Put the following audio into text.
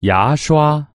牙刷。